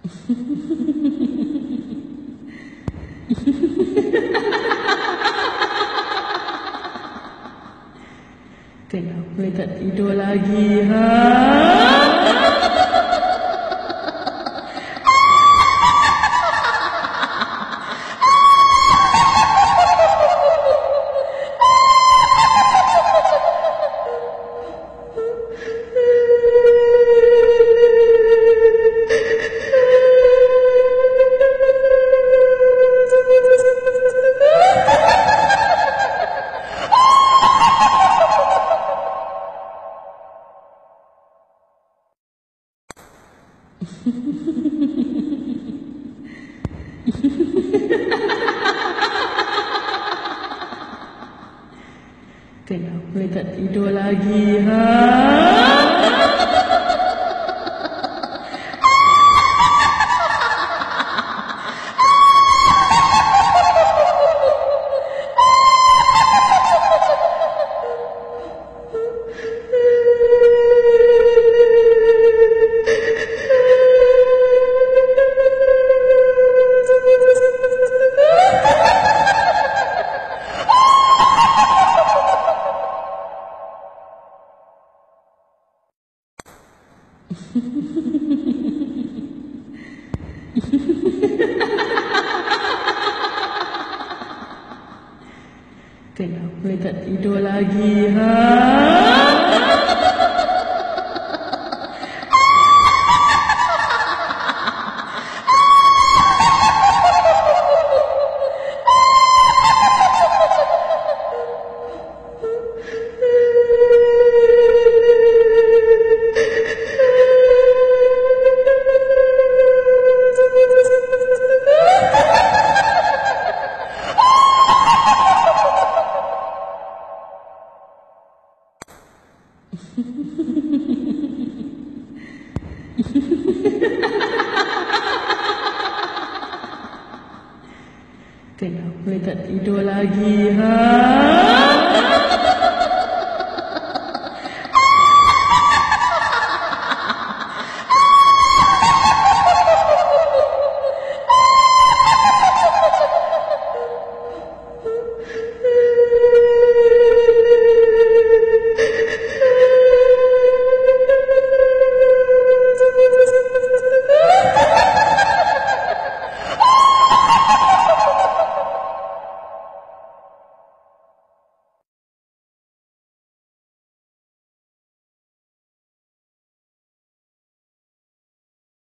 Kenapa tak tidur lagi, ha? Kenapa tak tidur lagi, ha? Kenapa tak tidur lagi, ha? Kenapa tak tidur lagi, ha?